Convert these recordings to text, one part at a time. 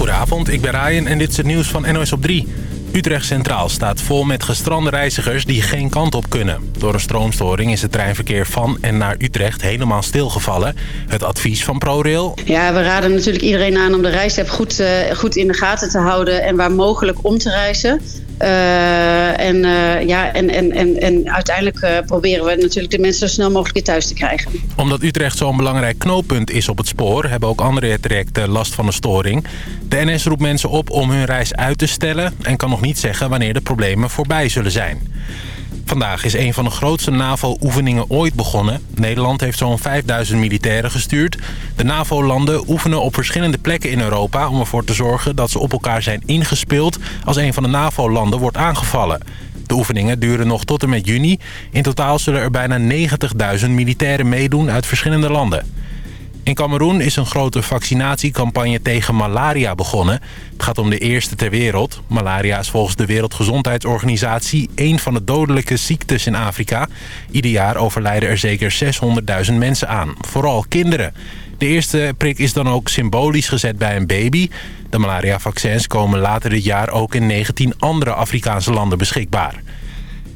Goedenavond, ik ben Ryan en dit is het nieuws van NOS op 3. Utrecht Centraal staat vol met gestrande reizigers die geen kant op kunnen. Door een stroomstoring is het treinverkeer van en naar Utrecht helemaal stilgevallen. Het advies van ProRail... Ja, we raden natuurlijk iedereen aan om de reisapp goed, uh, goed in de gaten te houden... en waar mogelijk om te reizen. Uh, en, uh, ja, en, en, en, en uiteindelijk uh, proberen we natuurlijk de mensen zo snel mogelijk weer thuis te krijgen. Omdat Utrecht zo'n belangrijk knooppunt is op het spoor... hebben ook andere trajecten last van een storing. De NS roept mensen op om hun reis uit te stellen... en kan nog niet zeggen wanneer de problemen voorbij zullen zijn. Vandaag is een van de grootste NAVO-oefeningen ooit begonnen. Nederland heeft zo'n 5000 militairen gestuurd. De NAVO-landen oefenen op verschillende plekken in Europa... om ervoor te zorgen dat ze op elkaar zijn ingespeeld... als een van de NAVO-landen wordt aangevallen. De oefeningen duren nog tot en met juni. In totaal zullen er bijna 90.000 militairen meedoen uit verschillende landen. In Cameroen is een grote vaccinatiecampagne tegen malaria begonnen. Het gaat om de eerste ter wereld. Malaria is volgens de Wereldgezondheidsorganisatie... een van de dodelijke ziektes in Afrika. Ieder jaar overlijden er zeker 600.000 mensen aan. Vooral kinderen. De eerste prik is dan ook symbolisch gezet bij een baby. De malaria-vaccins komen later dit jaar ook in 19 andere Afrikaanse landen beschikbaar.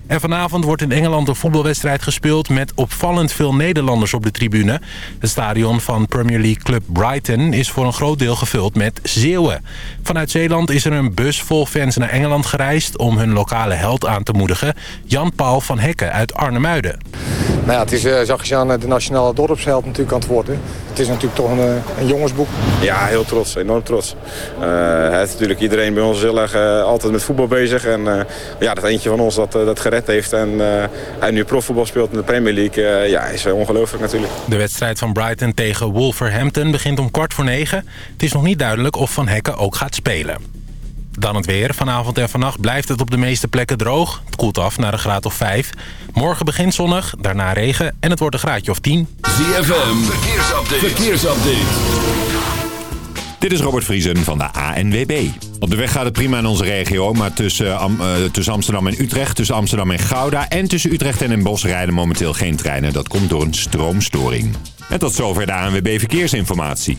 En vanavond wordt in Engeland een voetbalwedstrijd gespeeld... met opvallend veel Nederlanders op de tribune. Het stadion van Premier League club Brighton is voor een groot deel gevuld met Zeeuwen. Vanuit Zeeland is er een bus vol fans naar Engeland gereisd... om hun lokale held aan te moedigen. Jan-Paul van Hekken uit Arnhemuiden. Nou ja, het is, uh, zag je aan, de nationale dorpsheld natuurlijk aan het worden. Het is natuurlijk toch een, een jongensboek. Ja, heel trots. Enorm trots. Uh, het is natuurlijk iedereen bij ons heel erg uh, altijd met voetbal bezig. En uh, ja, dat eentje van ons dat, dat gered heeft en hij nu profvoetbal speelt in de Premier League. ja, is ongelooflijk natuurlijk. De wedstrijd van Brighton tegen Wolverhampton begint om kwart voor negen. Het is nog niet duidelijk of Van Hekken ook gaat spelen. Dan het weer. Vanavond en vannacht blijft het op de meeste plekken droog. Het koelt af naar een graad of 5. Morgen begint zonnig, daarna regen en het wordt een graadje of 10. ZFM, verkeersupdate. verkeersupdate. Dit is Robert Vriesen van de ANWB. Op de weg gaat het prima in onze regio, maar tussen, uh, tussen Amsterdam en Utrecht, tussen Amsterdam en Gouda en tussen Utrecht en Den Bosch rijden momenteel geen treinen. Dat komt door een stroomstoring. En tot zover de ANWB Verkeersinformatie.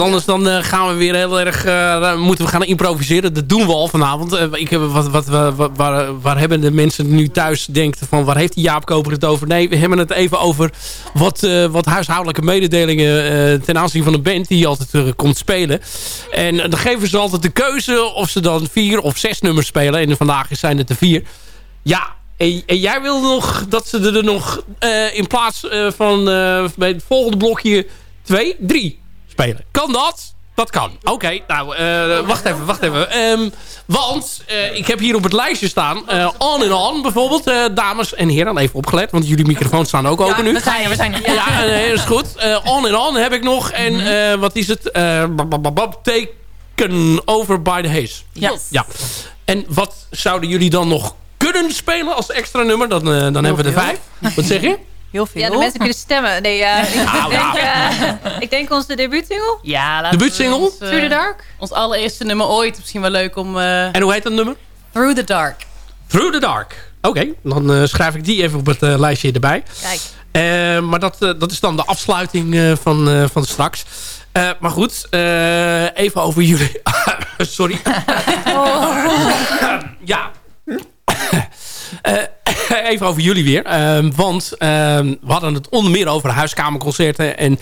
Anders dan eh, gaan we weer heel erg... eh, moeten we gaan improviseren. Dat doen we al vanavond. Eh, ik heb, wat, wat, waar, waar hebben de mensen nu thuis denkt van... waar heeft die Jaap Koper het over? Nee, we hebben het even over wat, wat huishoudelijke mededelingen... ten aanzien van de band die altijd komt spelen. En dan geven ze altijd de keuze of ze dan vier of zes nummers spelen. En vandaag zijn het er vier. Ja, en, jij wil nog dat ze er nog in plaats van bij het volgende blokje twee, drie spelen. Kan dat? Dat kan. Oké, nou, eh, wacht even, wacht even. Ehm, want eh, ik heb hier op het lijstje staan... eh, on and on bijvoorbeeld. dames en heren, even opgelet. Want jullie microfoons staan ook open nu. we zijn er, we zijn er. Ja, nee, is goed. On and on heb ik nog. En eh, wat is het? Taken over by the haze. Ja. Ja. En wat zouden jullie dan nog kunnen spelen als extra nummer? Dan, dan hebben we er vijf. Wat zeg je? Heel veel. Ja, de mensen kunnen stemmen. Nee, ja, ik, Nou, denk, ja. eh, ik denk onze debuutsingle. Ja, Debuutsingle? ons, eh, Through the Dark. Ons allereerste nummer ooit. Misschien wel leuk om... eh, En hoe heet dat nummer? Through the Dark. Through the Dark. Oké, dan eh, schrijf ik die even op het eh, lijstje erbij. Kijk. Eh, maar dat, eh, dat is dan de afsluiting eh, van, eh, van straks. Eh, maar goed, eh, even over jullie... Sorry. ja. Eh, even over jullie weer. Ehm, want ehm, we hadden het onder meer over huiskamerconcerten. En,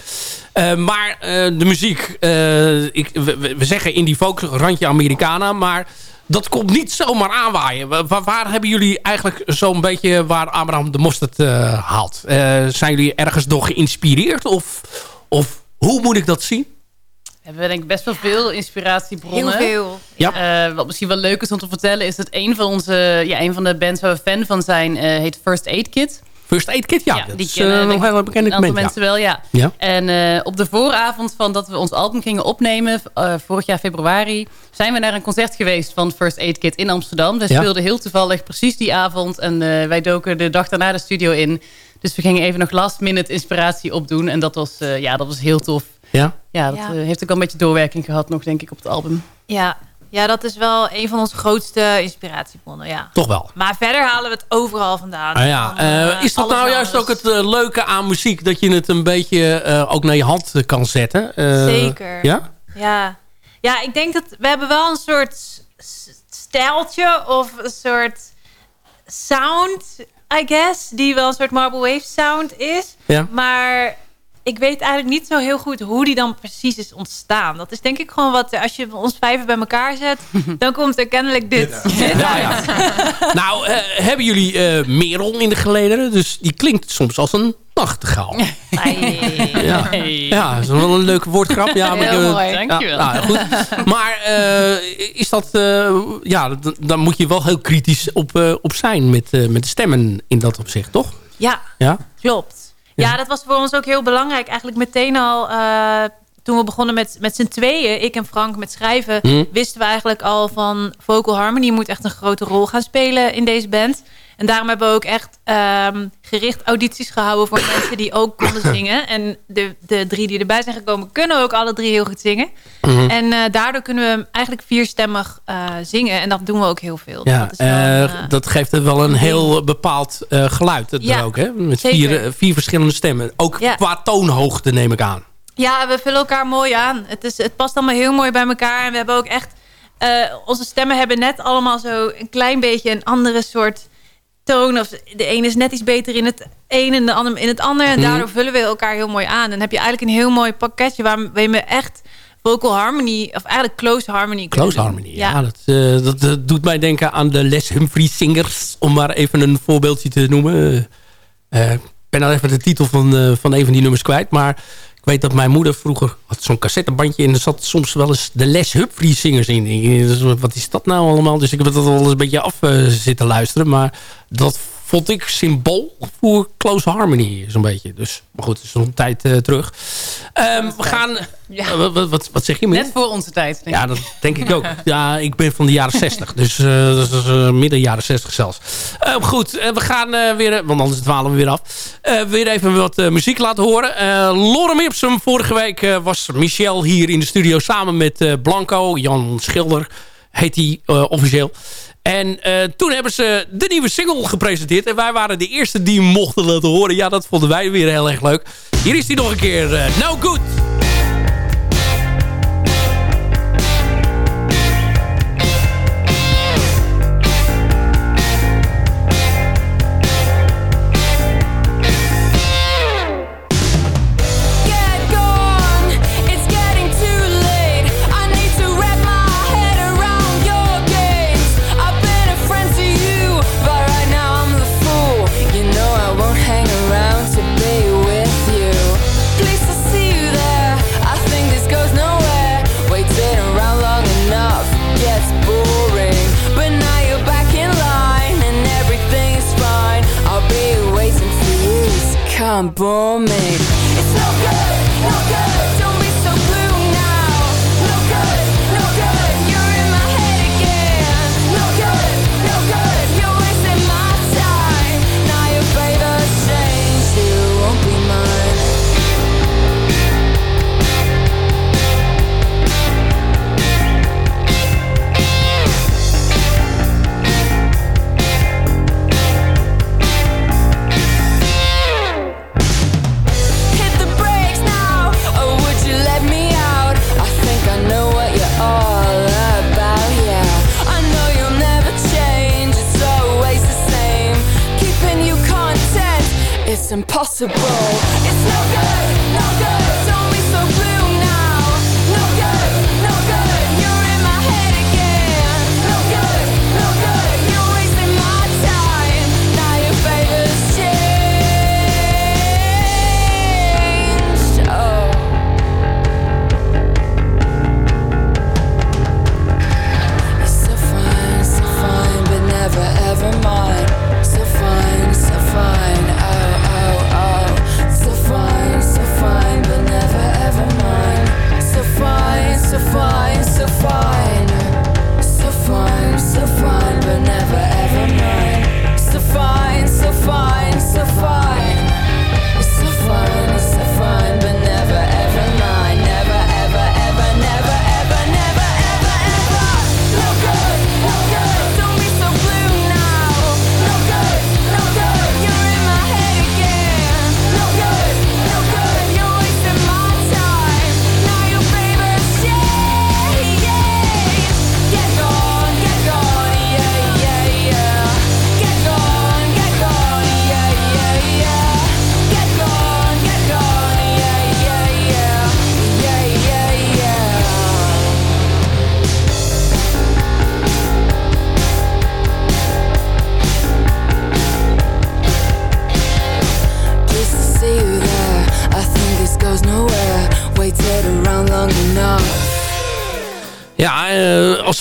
eh, maar eh, de muziek, eh, ik, we, zeggen in die folk randje Americana, maar dat komt niet zomaar aanwaaien. Wa- Waar, hebben jullie eigenlijk zo'n beetje waar Abraham de Mosterd eh, haalt? Zijn jullie ergens door geïnspireerd? Of, of hoe moet ik dat zien? Hebben we denk ik best wel veel inspiratiebronnen. Heel veel. Ja. Eh, wat misschien wel leuk is om te vertellen... is dat een van, onze, ja, een van de bands waar we fan van zijn... eh, heet First Aid Kit. First Aid Kit, ja. Ja, dat die is kennen, eh, ik, heel bekende Een aantal band, mensen wel, ja. Ja. En eh, op de vooravond van dat we ons album gingen opnemen... eh, vorig jaar februari... zijn we naar een concert geweest van First Aid Kit in Amsterdam. Ja. speelden heel toevallig precies die avond. En eh, wij doken de dag daarna de studio in. Dus we gingen even nog last minute inspiratie opdoen. En dat was, eh, ja, dat was heel tof. Ja? Ja, dat Ja. eh, heeft ook al een beetje doorwerking gehad nog, denk ik, op het album. Ja. ja, dat is wel een van onze grootste inspiratiebronnen. Ja. Toch wel. Maar verder halen we het overal vandaan. Ah ja, Van, eh, eh, is dat nou juist ook het leuke aan muziek? Dat je het een beetje eh, ook naar je hand kan zetten? Eh, Zeker. Ja? Ja. ja, ik denk dat we hebben wel een soort stijltje of een soort sound, I guess, die wel een soort Marble Wave sound is. Ja. Maar ik weet eigenlijk niet zo heel goed hoe die dan precies is ontstaan. Dat is denk ik gewoon wat, als je ons vijven bij elkaar zet, dan komt er kennelijk dit. Ja, ja. nou, eh, hebben jullie eh Merel in de gelederen? Dus die klinkt soms als een nachtegaal. Ja, ja dat is wel een leuke woordgrap. Ja, maar Heel ik, eh, mooi. ja, Dankjewel. nou, goed. Maar eh, is dat... eh, ja, dan moet je wel heel kritisch op, eh, op zijn met, eh, met de stemmen in dat opzicht, toch? Ja, Ja? Klopt. Ja. dat was voor ons ook heel belangrijk. Eigenlijk meteen al eh, toen we begonnen met, met z'n tweeën, ik en Frank met schrijven, Hm. wisten we eigenlijk al van vocal harmony moet echt een grote rol gaan spelen in deze band. En daarom hebben we ook echt ehm, gericht audities gehouden voor mensen die ook konden zingen. En de, de drie die erbij zijn gekomen, kunnen ook alle drie heel goed zingen. Mhm. En eh, daardoor kunnen we eigenlijk vierstemmig eh, zingen. En dat doen we ook heel veel. Ja, dat, is wel, eh, dat geeft er wel een heel bepaald geluid er Ja, ook, hè? Met vier, vier verschillende stemmen. Ook Ja. qua toonhoogte neem ik aan. Ja, we vullen elkaar mooi aan. Het, is, het past allemaal heel mooi bij elkaar. En we hebben ook echt... onze stemmen hebben net allemaal zo een klein beetje een andere soort toon. Of de ene is net iets beter in het een en de ander in het ander. En Mhm. daardoor vullen we elkaar heel mooi aan. En dan heb je eigenlijk een heel mooi pakketje... waar je me echt vocal harmony, of eigenlijk close harmony. Close doen. Harmony, ja. dat, eh, dat, eh, doet mij denken aan de Les Humphrey Singers. Om maar even een voorbeeldje te noemen. Eh, ik ben al even de titel van, eh, van een van die nummers kwijt. Maar weet dat mijn moeder vroeger had zo'n cassettebandje. En er zat soms wel eens de Les Humphrey Singers in. Dus wat is dat nou allemaal? Dus ik heb dat wel eens een beetje af eh, zitten luisteren. Maar dat vond ik symbool voor Close Harmony. Zo'n beetje. Dus, maar goed, het is een tijd eh, terug. Ehm, we gaan... Ja. Wat, wat, wat, wat zeg je? Net voor onze tijd, denk Ja, dat denk ik ook. Ja, ik ben van de jaren 60. Dus eh, dat is eh, midden jaren 60 zelfs. Eh, goed, eh, we gaan eh, weer... Want anders dwalen we weer af. eh, weer even wat eh, muziek laten horen. Eh Lorem Ipsum. Vorige week eh, was Michel hier in de studio samen met eh, Blanco. Jan Schilder heet hij eh, officieel. En eh, toen hebben ze de nieuwe single gepresenteerd. En wij waren de eerste die mochten laten horen. Ja, dat vonden wij weer heel erg leuk. Hier is hij nog een keer. eh, no Good. people make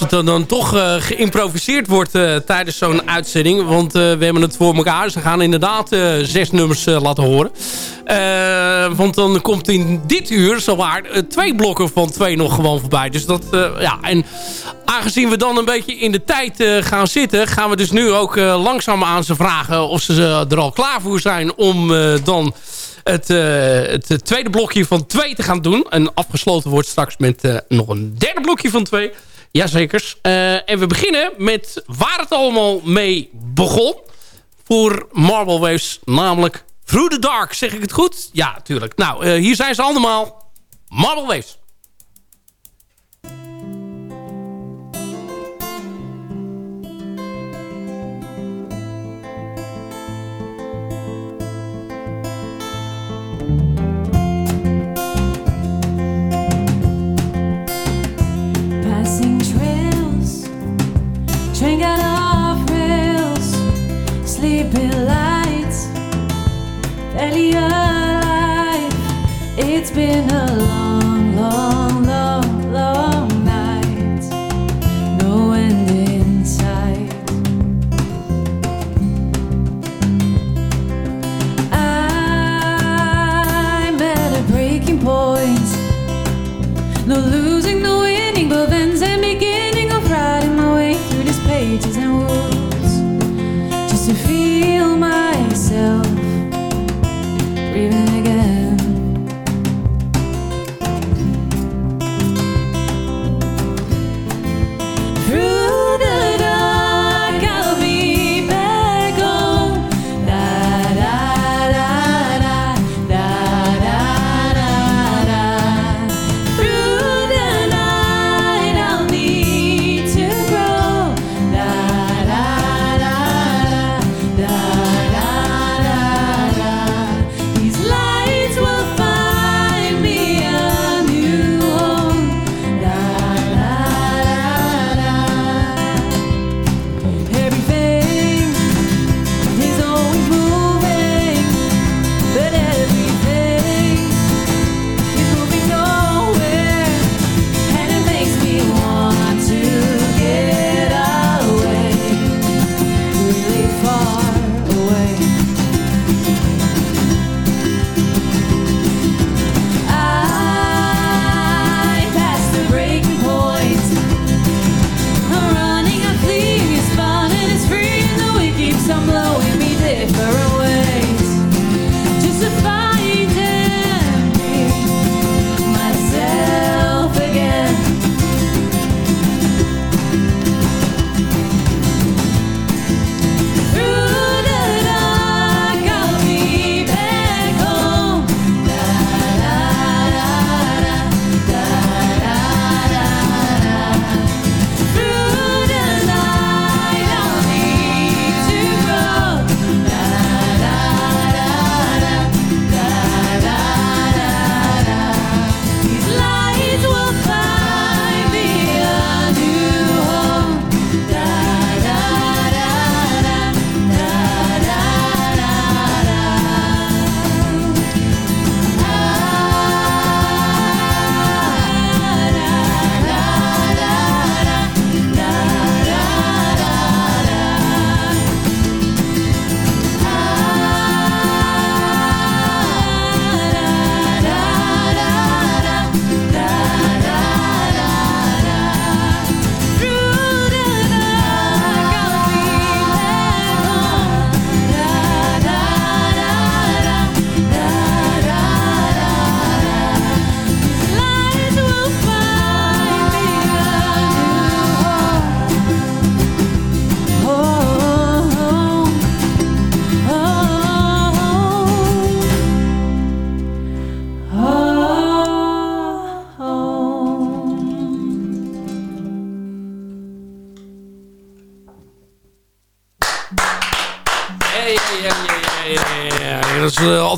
het dan, dan toch eh, geïmproviseerd wordt eh, tijdens zo'n uitzending. Want eh, we hebben het voor elkaar. Ze gaan inderdaad zes nummers laten horen. Want dan komt in dit uur zowaar twee blokken van twee nog gewoon voorbij. Dus dat, ja. En aangezien we dan een beetje in de tijd gaan zitten... gaan we dus nu ook langzaam aan ze vragen of ze er al klaar voor zijn om dan het, het tweede blokje van twee te gaan doen. En afgesloten wordt straks met nog een derde blokje van twee. Jazekers. Eh en we beginnen met waar het allemaal mee begon. Voor Marble Waves, namelijk Through the Dark. Zeg ik het goed? Ja, tuurlijk. Nou, eh, hier zijn ze allemaal. Marble Waves. Sleeping lights, barely alive. It's been a long, long, long, long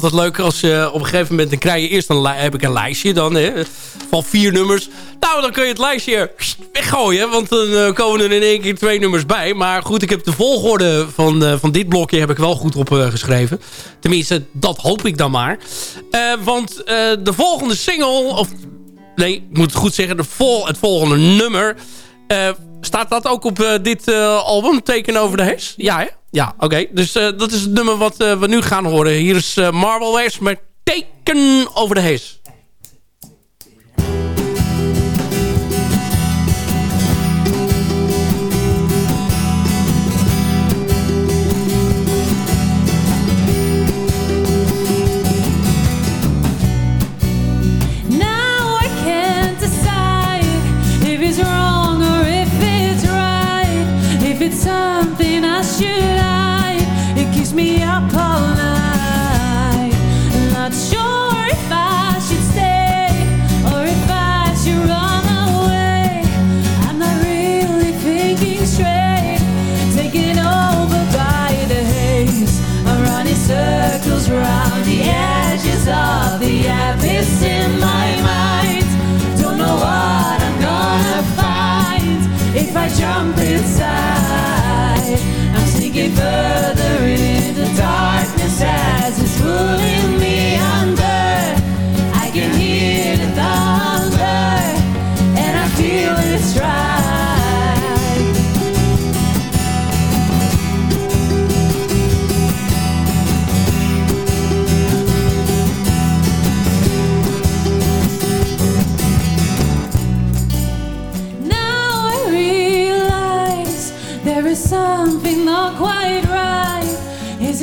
altijd leuk als je op een gegeven moment... dan krijg je eerst een, heb ik een lijstje dan, hè, van vier nummers. Nou, dan kun je het lijstje weggooien, want dan eh, komen er in één keer twee nummers bij. Maar goed, ik heb de volgorde van, eh, van dit blokje heb ik wel goed opgeschreven. Tenminste, dat hoop ik dan maar. Eh, want eh, de volgende single, of nee, ik moet het goed zeggen, de vol, het volgende nummer... eh, staat dat ook op eh, dit eh, album, Teken over de Hes? Ja, hè? Ja, oké. Dus eh, dat is het nummer wat we nu gaan horen. Hier is Marvel West met Teken over de Hes.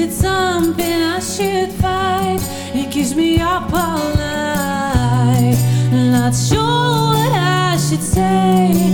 Is it something I should fight? It keeps me up all night. Not sure what I should say.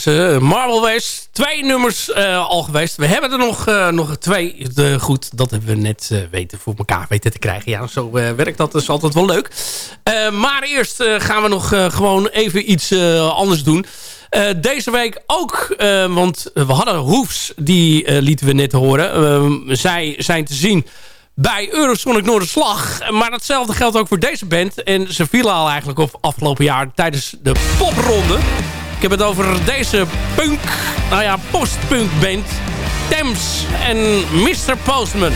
Waren ze, West. Twee nummers eh, al geweest. We hebben er nog, eh, nog twee. Goed, dat hebben we net eh, weten voor elkaar weten te krijgen. Ja, zo werkt dat. Dat is altijd wel leuk. maar eerst gaan we nog gewoon even iets anders doen. deze week ook, want we hadden Hoefs, die lieten we net horen. zij zijn te zien bij Eurosonic Noorderslag. Maar datzelfde geldt ook voor deze band. En ze vielen al eigenlijk op afgelopen jaar tijdens de popronde. Ik heb het over deze punk, nou ja, postpunk band. Thames en Mr. Postman.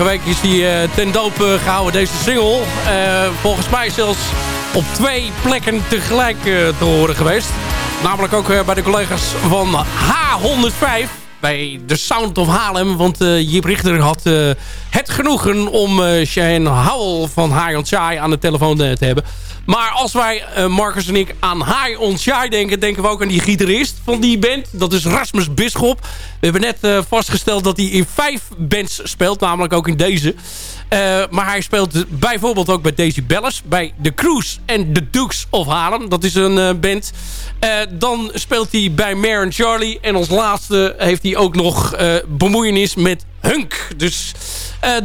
Vorige week is die eh, ten doop eh, gehouden, deze single. Eh, volgens mij zelfs op twee plekken tegelijk te horen geweest. Namelijk ook bij de collega's van H105. Bij The Sound of Haarlem. Want eh Jip Richter had het genoegen om Shane Howell van High on Shy aan de telefoon te hebben. Maar als wij, eh, Marcus en ik, aan High on Shy denken... denken we ook aan die gitarist van die band. Dat is Rasmus Bisschop. We hebben net eh, vastgesteld dat hij in vijf bands speelt. Namelijk ook in deze. Eh, maar hij speelt bijvoorbeeld ook bij Daisy Bellis. Bij The Cruise en The Dukes of Harlem. Dat is een band. Dan speelt hij bij Mare and Charlie. En als laatste heeft hij ook nog bemoeienis met Hunk. Dus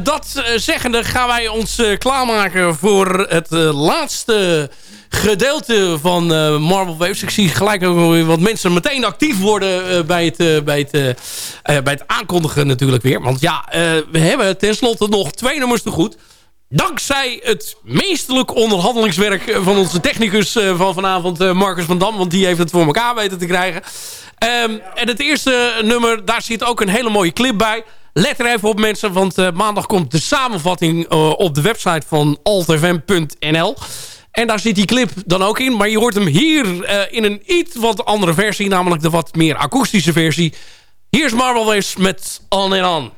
dat eh, zeggende gaan wij ons eh, klaarmaken voor het eh, laatste gedeelte van eh, Marble Waves. Ik zie gelijk ook wat mensen meteen actief worden eh, bij, het, eh, bij, het, eh, eh, bij het aankondigen natuurlijk weer. Want ja, eh, we hebben tenslotte nog twee nummers te goed. Dankzij het meesterlijk onderhandelingswerk eh, van onze technicus eh, van vanavond, eh, Marcus van Dam. Want die heeft het voor elkaar weten te krijgen. Ehm, en het eerste nummer, daar zit ook een hele mooie clip bij. Let er even op mensen, want eh, maandag komt de samenvatting eh, op de website van altfm.nl. En daar zit die clip dan ook in. Maar je hoort hem hier eh, in een iets wat andere versie. Namelijk de wat meer akoestische versie. Hier is Marvel Waves met On and On. On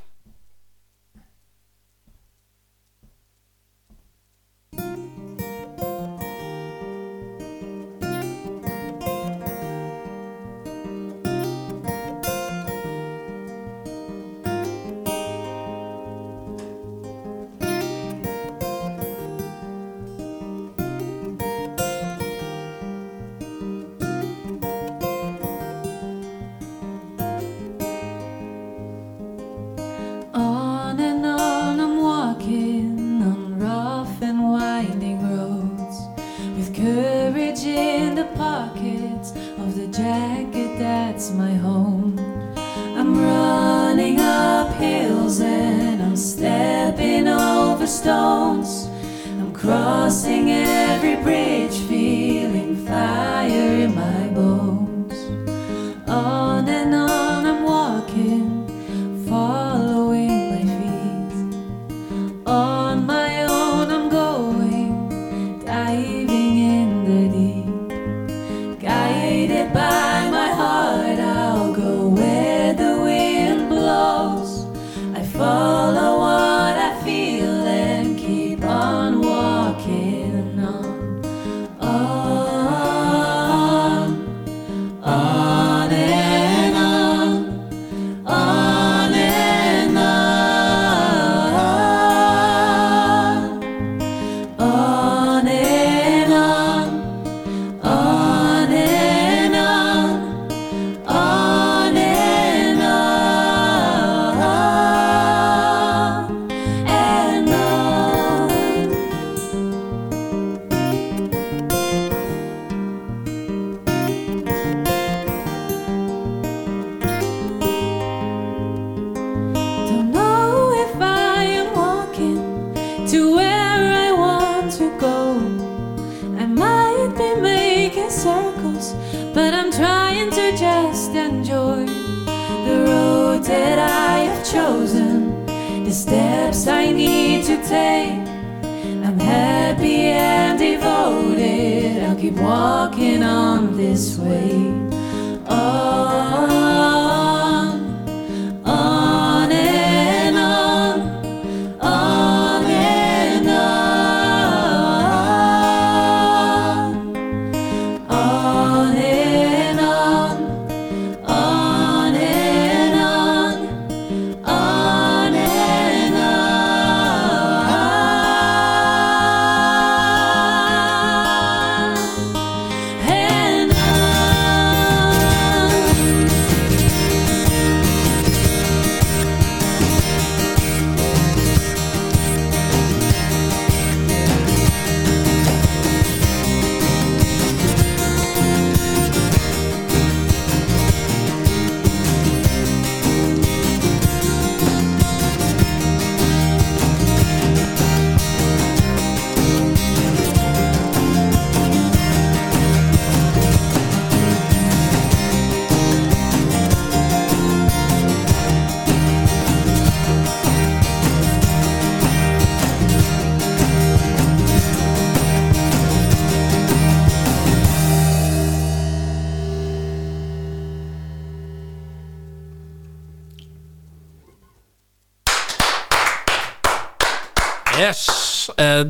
that's my home. I'm running up hills and I'm stepping over stones. I'm crossing every bridge,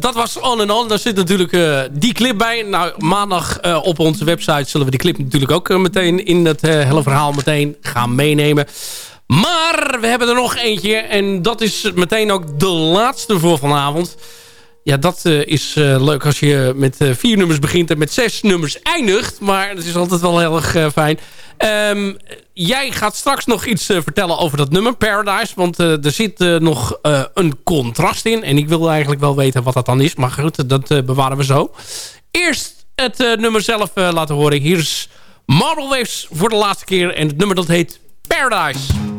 dat was On and On. Daar zit natuurlijk eh, die clip bij. Nou, maandag eh, op onze website zullen we die clip natuurlijk ook eh, meteen in het hele verhaal meteen gaan meenemen. Maar we hebben er nog eentje. En dat is meteen ook de laatste voor vanavond. Ja, dat eh, is eh, leuk als je met eh, vier nummers begint en met zes nummers eindigt. Maar het is altijd wel heel erg fijn. Ehm, jij gaat straks nog iets vertellen over dat nummer, Paradise. Want er zit nog een contrast in. En ik wil eigenlijk wel weten wat dat dan is. Maar goed, dat bewaren we zo. Eerst het nummer zelf laten horen. Hier is Marble Waves voor de laatste keer. En het nummer dat heet Paradise.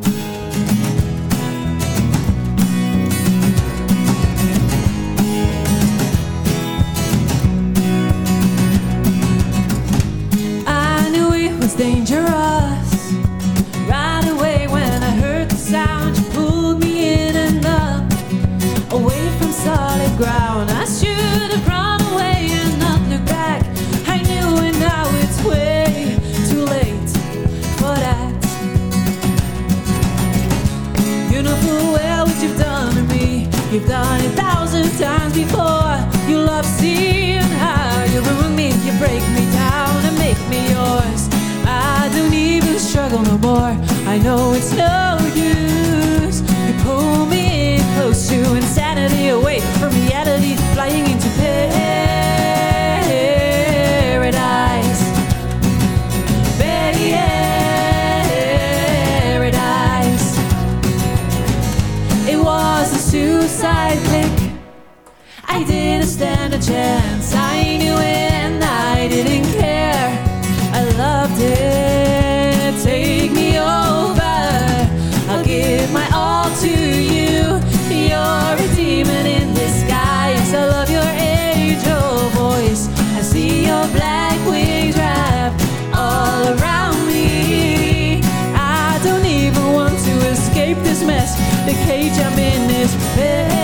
Ground. I should have run away and not look back. I knew it now it's way too late for that. You know full well what you've done to me. You've done it thousand times before. You love seeing how you ruin me, you break me down and make me yours. I don't even struggle no more. I know it's no use. You pull me in close to insanity, away from reality, flying into paradise. Paradise. It was a suicide click. I didn't stand a chance. I knew it in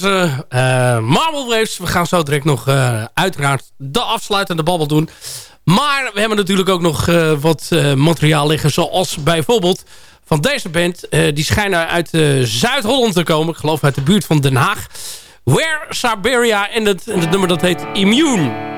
waren eh Marble Waves. We gaan zo direct nog eh, uiteraard de afsluitende babbel doen. Maar we hebben natuurlijk ook nog eh, wat materiaal liggen. Zoals bijvoorbeeld van deze band. Die schijnen uit Zuid-Holland te komen. Ik geloof uit de buurt van Den Haag. Where Siberia. En het nummer dat heet Immune.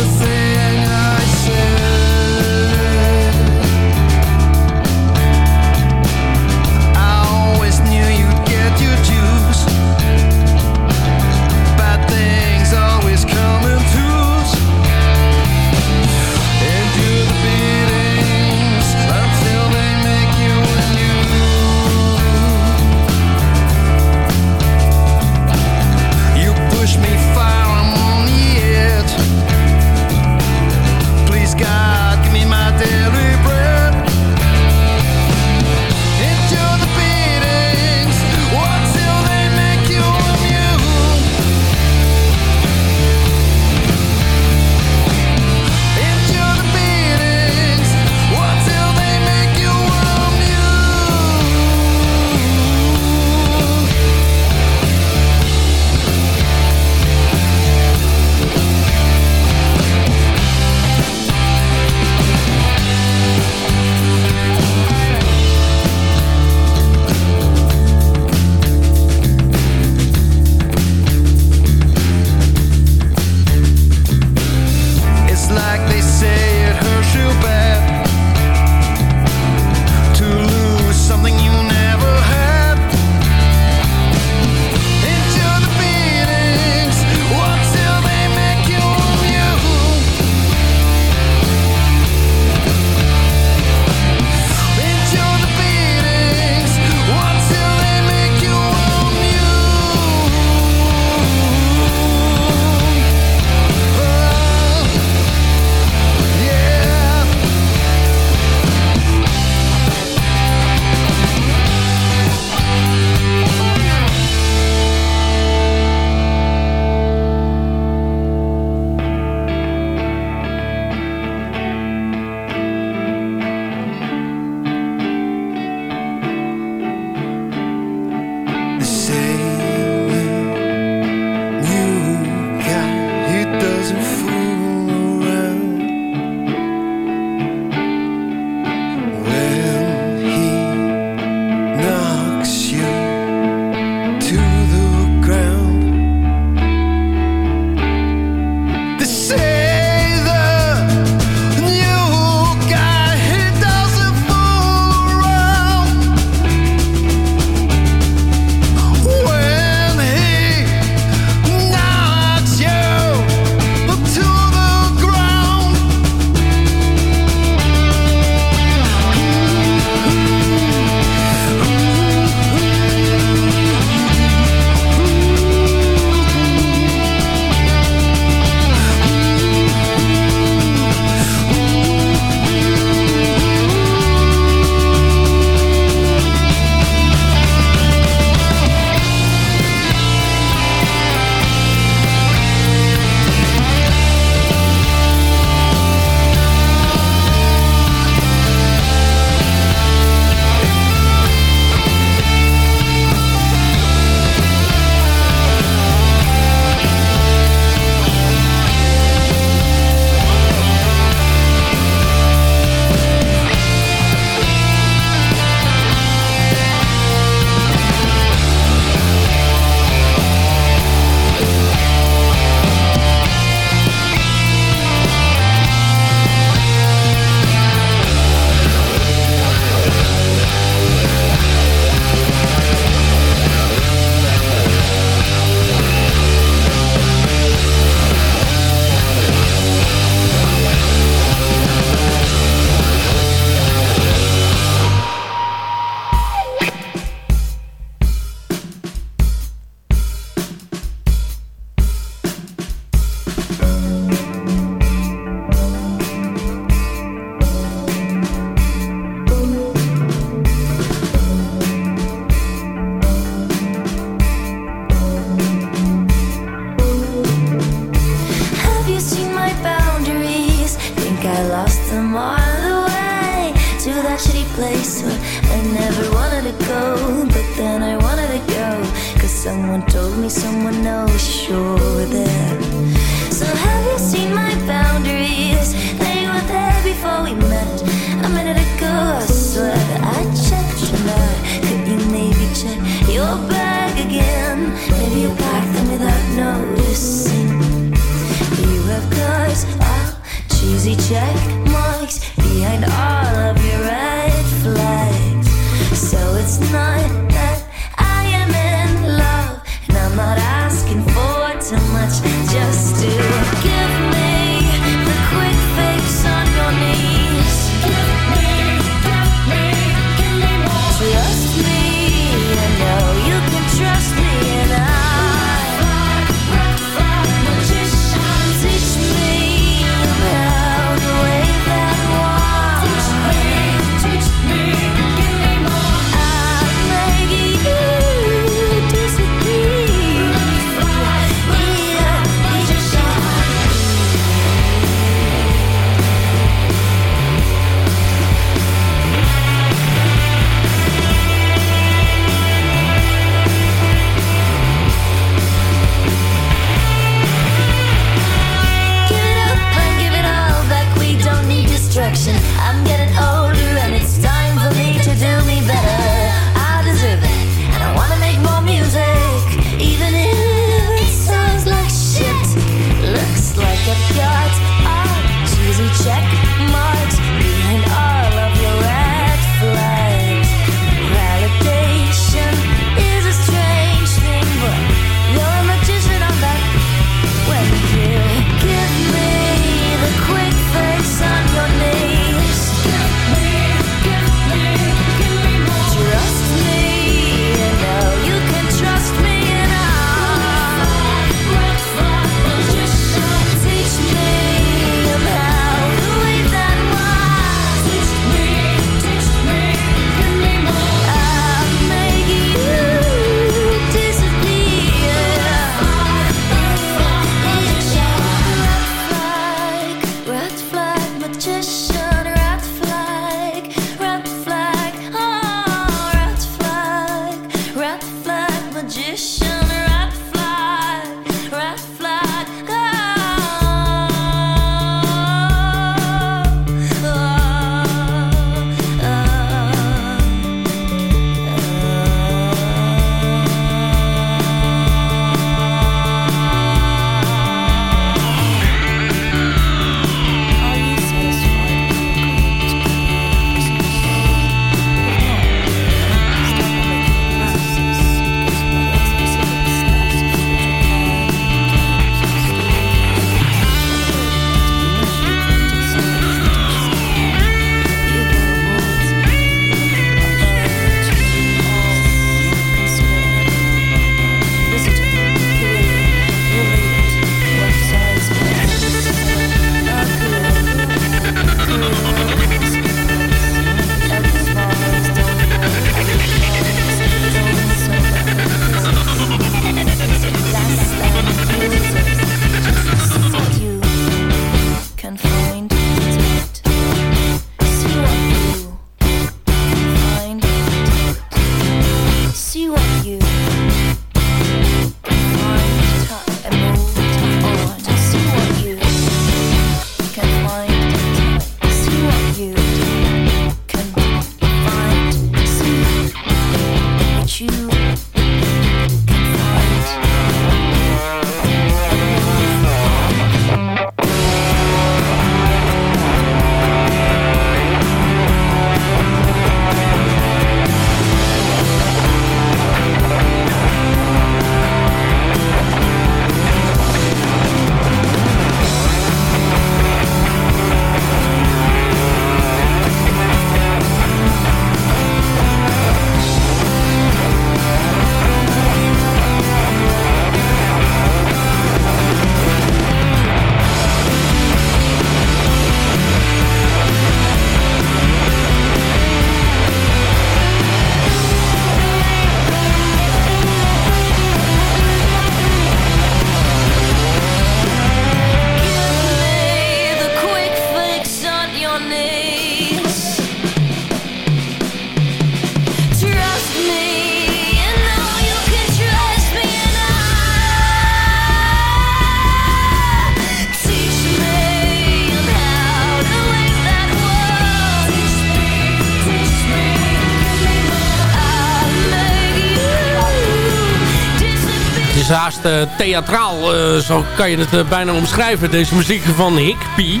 Theatraal, eh, zo kan je het eh, bijna omschrijven. Deze muziek van Higpie.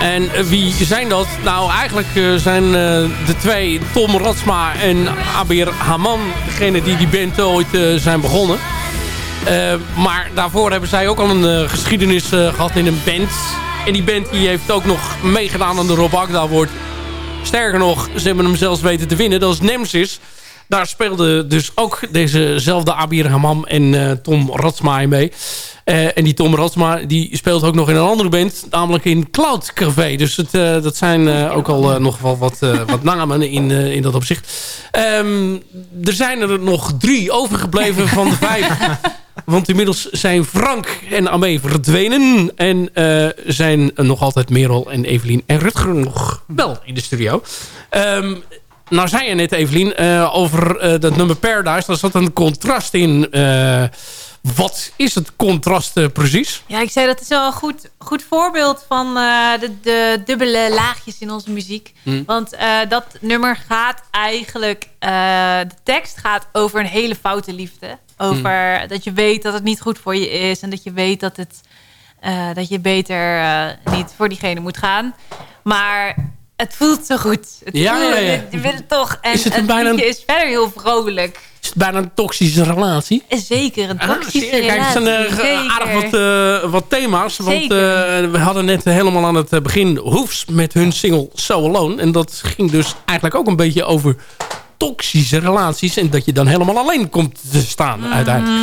En eh, wie zijn dat? Nou, eigenlijk eh, zijn eh, de twee, Tom Ratsma en Abir Haman, degene die die band ooit eh, zijn begonnen. Eh, maar daarvoor hebben zij ook al een eh, geschiedenis eh, gehad in een band. En die band die heeft ook nog meegedaan aan de Rob Agda wordt. Sterker nog, ze hebben hem zelfs weten te winnen. Dat is Nemesis. Daar speelde dus ook dezezelfde Abir Hamam en eh, Tom Ratsma in mee. Eh, en die Tom Ratsma die speelt ook nog in een andere band. Namelijk in Cloud Café. Dus het, eh, dat zijn ook al nog wel wat, wat namen in, in dat opzicht. Ehm, er zijn er nog drie overgebleven van de vijf. Want inmiddels zijn Frank en Amé verdwenen. En zijn nog altijd Merel en Evelien en Rutger nog wel in de studio. Ehm, nou zei je net, Evelien, eh, over eh, dat nummer Paradise. Daar zat een contrast in. Eh, wat is het contrast precies? Ja, ik zei dat is wel een goed, goed voorbeeld van de, de dubbele laagjes in onze muziek. Hmm. Want dat nummer gaat eigenlijk... de tekst gaat over een hele foute liefde. Over dat je weet dat het niet goed voor je is. En dat je weet dat, het, dat je beter niet voor diegene moet gaan. Maar het voelt zo goed. Het Ja, voelt- ja, ja. Je, wil het toch. En Is het het, bijna een- is verder heel vrolijk. Is het bijna een toxische relatie? Zeker, een toxische Kijk, er relatie. zijn eh, aardig wat, eh, wat thema's. Want eh, we hadden net helemaal aan het eh, begin Hoefs met hun single So Alone. En dat ging dus eigenlijk ook een beetje over toxische relaties. En dat je dan helemaal alleen komt te staan Mm. uiteindelijk.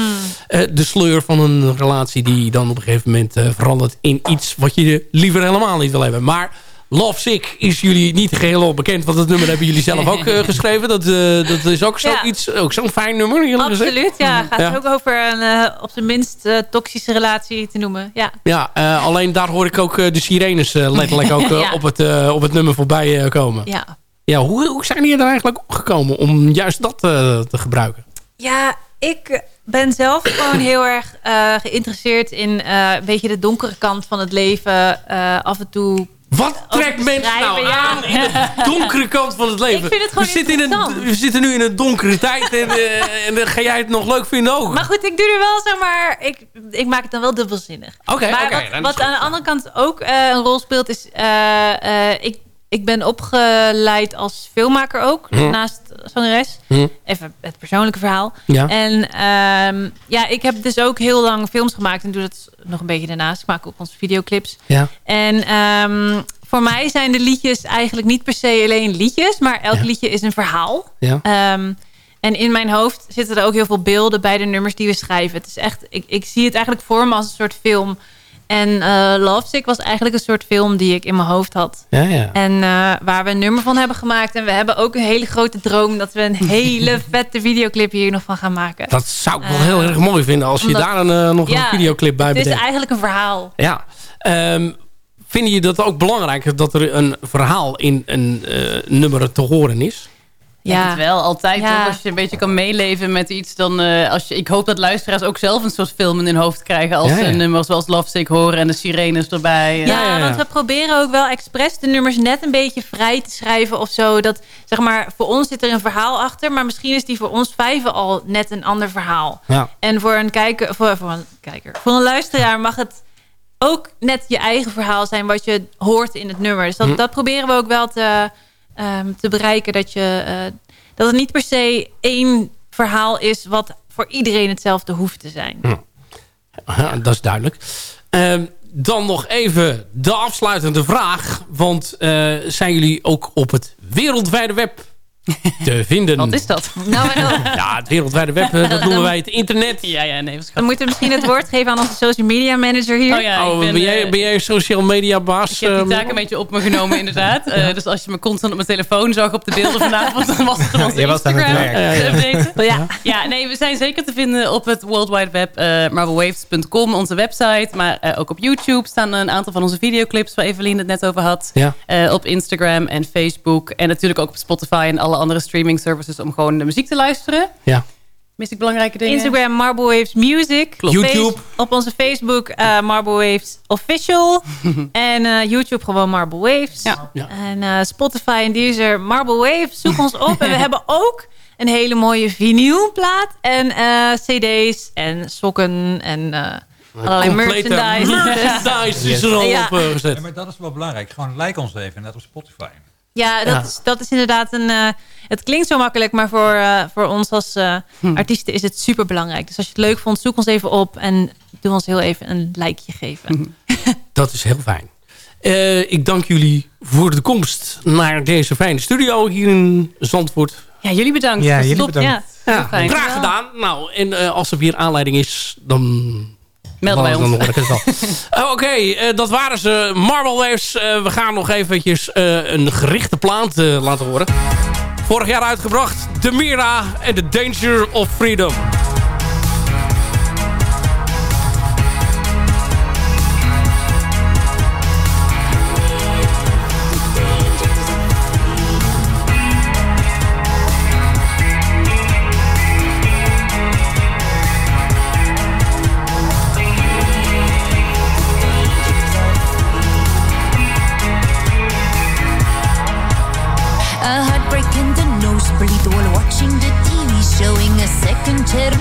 Eh, de sleur van een relatie die dan op een gegeven moment eh, verandert in iets wat je liever helemaal niet wil hebben. Maar Love Sick is jullie niet geheel bekend. Want dat nummer hebben jullie zelf ook eh, geschreven. Dat, eh, dat is ook Ja. zoiets, ook zo'n fijn nummer. eerlijk gezegd. Absoluut, ja. Gaat Ja. ook over een eh, op zijn minst toxische relatie te noemen. Ja. Ja, alleen daar hoor ik ook de sirenes letterlijk ook Ja. op, het, op het nummer voorbij komen. Ja. Ja, hoe, hoe zijn jullie er eigenlijk opgekomen om juist dat te gebruiken? ja, ik ben zelf gewoon heel erg geïnteresseerd in een beetje de donkere kant van het leven. af en toe. Wat trekt mensen nou aan in de donkere kant van het leven? Ik vind het gewoon we, zitten in een, we zitten nu in een donkere tijd en, eh, en dan ga jij het nog leuk vinden ook. Maar goed, ik doe er wel, zeg maar, ik, ik maak het dan wel dubbelzinnig. Oké, maar wat, aan de andere kant ook eh, een rol speelt, is eh, eh, ik, ik ben opgeleid als filmmaker ook, Hm. naast zangeres. Hm. Even het persoonlijke verhaal. Ja. En ehm, ja, ik heb dus ook heel lang films gemaakt en doe dat nog een beetje daarnaast. Ik maak ook onze videoclips. Ja. En ehm, voor mij zijn de liedjes eigenlijk niet per se alleen liedjes, maar elk liedje is een verhaal. Ja. Ehm, en in mijn hoofd zitten er ook heel veel beelden bij de nummers die we schrijven. Het is echt, ik, ik zie het eigenlijk voor me als een soort film. En eh Love Sick was eigenlijk een soort film die ik in mijn hoofd had. Ja, ja. En eh, waar we een nummer van hebben gemaakt. En we hebben ook een hele grote droom dat we een hele vette videoclip hier nog van gaan maken. Dat zou ik wel heel erg mooi vinden als je daar een, eh, nog Ja, een videoclip bij Het is bedenkt. eigenlijk een verhaal. Ja. Ehm, vind je dat ook belangrijk dat er een verhaal in een eh, nummer te horen is? Ja. Het wel, altijd. Ja. Als je een beetje kan meeleven met iets, dan... eh, als je, ik hoop dat luisteraars ook zelf een soort film in hun hoofd krijgen... als Ja, ja. een nummer zoals Love Sick horen en de sirenes erbij. Ja, ja, ja. want we proberen ook wel expres de nummers net een beetje vrij te schrijven of zo. Dat, zeg maar, voor ons zit er een verhaal achter, maar misschien is die voor ons vijven al net een ander verhaal. Ja. En voor een kijker, voor, voor een kijker, voor een luisteraar mag het ook net je eigen verhaal zijn wat je hoort in het nummer. Dus dat, Hm. dat proberen we ook wel te, ehm, te bereiken. Dat, je, eh, dat het niet per se één verhaal is wat voor iedereen hetzelfde hoeft te zijn. Ja, dat is duidelijk. Ehm, dan nog even de afsluitende vraag. Want eh, zijn jullie ook op het wereldwijde web te vinden? Wat is dat? Nou, Ja, het wereldwijde web, eh, dat noemen wij het internet. Ja, ja, nee. We moeten misschien het woord geven aan onze social media manager hier. Oh ja, Oh, ik ben, jij, eh, ben jij social media baas? Ik heb die ehm? taak een beetje op me genomen, inderdaad. Eh, dus als je me constant op mijn telefoon zag op de beelden vanavond... dan was het gewoon onze Je was Instagram. Ja. Ja, nee, we zijn zeker te vinden op het World Wide Web, marvelwaves.com, onze website. Maar eh, ook op YouTube staan een aantal van onze videoclips waar Evelien het net over had. Ja. Eh, op Instagram en Facebook. En natuurlijk ook op Spotify en alle andere streaming services om gewoon de muziek te luisteren. Ja. Mis ik belangrijke dingen? Instagram Marble Waves Music. Klopt. YouTube. Face- op onze Facebook eh Marble Waves Official. en eh, YouTube gewoon Marble Waves. Ja. Ja. En eh, Spotify en Deezer Marble Waves. Zoek ons op. en we hebben ook een hele mooie vinylplaat. En eh, cd's en sokken en eh, allerlei complete merchandise. merchandise is er al Ja. op gezet. Ja, maar dat is wel belangrijk. Gewoon like ons even, net op Spotify. Ja, dat, Ja. Is, dat is inderdaad een... eh, het klinkt zo makkelijk, maar voor, eh, voor ons als eh, Hm. artiesten is het super belangrijk. Dus als je het leuk vond, zoek ons even op en doe ons heel even een likeje geven. Dat is heel fijn. Eh, ik dank jullie voor de komst naar deze fijne studio hier in Zandvoort. Ja, jullie bedankt. Ja, jullie top. bedankt. Ja, Ja, graag gedaan. Nou, en eh, als er weer aanleiding is, dan... Melden wij ons. Dan hoor ik het wel. Oké, eh, dat waren ze. Marble Waves. Eh, we gaan nog eventjes eh, een gerichte plaat laten horen. Vorig jaar uitgebracht. The Mira en The Danger of Freedom.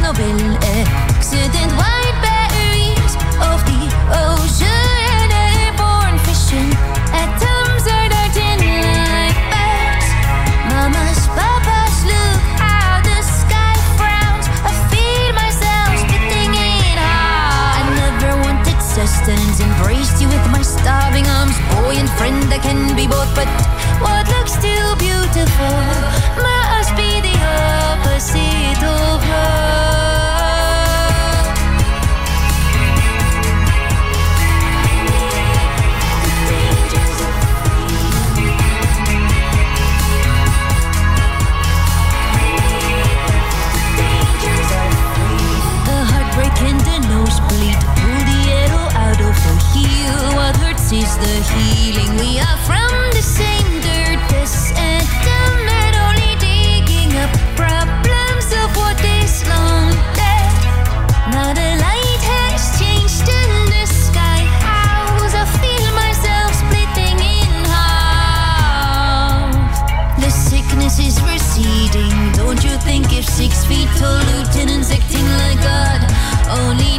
Eh. White batteries of the ocean, airborne. Atoms are. Mamas, papas, look how the sky frowns. I myself. I never wanted embraced you with my starving arms. Boy and friend, I can be both, but what looks too beautiful must be the opposite Is the healing. We are from the same dirt, this and the only digging up problems of what is long dead. Now the light has changed in the sky. House, I feel myself splitting in half. The sickness is receding. Don't you think if six feet tall lieutenants acting like God only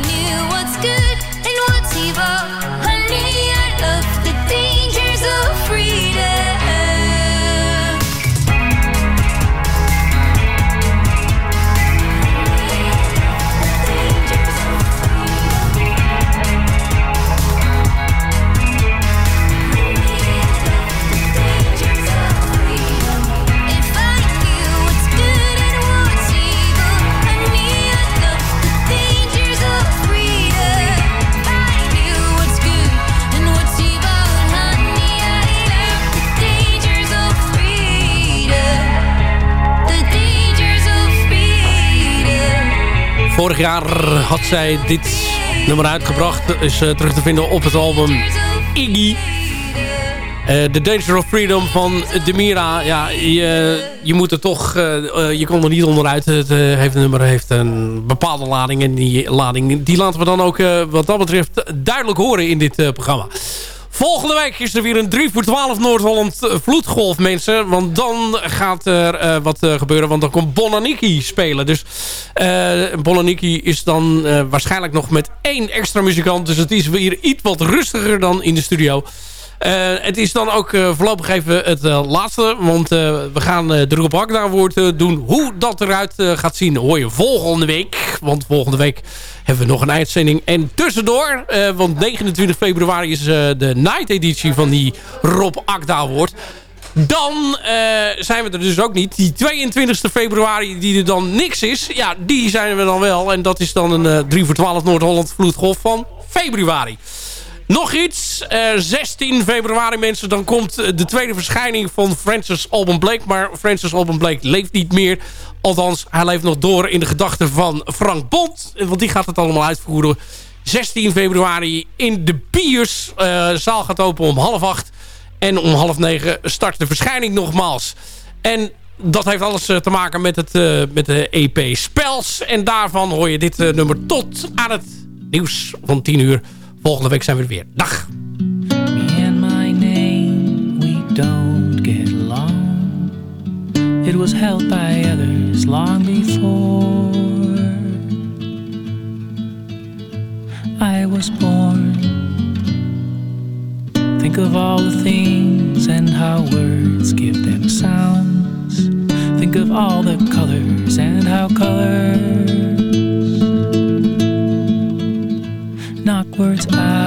Vorig jaar had zij dit nummer uitgebracht. Is eh, terug te vinden op het album Iggy. Eh, The Danger of Freedom van Demira. Ja, je, je moet er toch... eh, eh, je komt er niet onderuit. Het eh, heeft, een nummer heeft een bepaalde lading. En die lading die laten we dan ook eh, wat dat betreft duidelijk horen in dit eh, programma. Volgende week is er weer een 3 voor 12 Noord-Holland eh, vloedgolf, mensen. Want dan gaat er eh, wat eh, gebeuren. Want dan komt Bonaniki spelen. Dus eh Bonaniki is dan waarschijnlijk nog met één extra muzikant. Dus het is weer iets wat rustiger dan in de studio. Eh, het is dan ook eh, voorlopig even het eh, laatste. Want we gaan de Hakda woord doen. Hoe dat eruit gaat zien hoor je volgende week. Want volgende week hebben we nog een uitzending. En tussendoor, want 29 februari is de night editie van die Rob Akda woord. Dan zijn we er dus ook niet. Die 22 februari die er dan niks is. Ja, die zijn we dan wel. En dat is dan een eh 3 voor 12 Noord-Holland vloedgolf van februari. Nog iets. eh, 16 februari mensen. Dan komt eh, de tweede verschijning van Francis Alban Blake. Maar Francis Alban Blake leeft niet meer. Althans, hij leeft nog door in de gedachten van Frank Bond. Eh, Want die gaat het allemaal uitvoeren. 16 februari in de Biers. Eh, de zaal gaat open om half acht. En om half negen start de verschijning nogmaals. En dat heeft alles eh, te maken met, het, eh, met de EP Spels. En daarvan hoor je dit eh, nummer tot aan het nieuws van 10 uur. Volgende week zijn we er weer. Dag! Me and my name, we don't get along. It was held by others long before I was born. Think of all the things and how words give them sounds. Think of all the colors and how colors words out.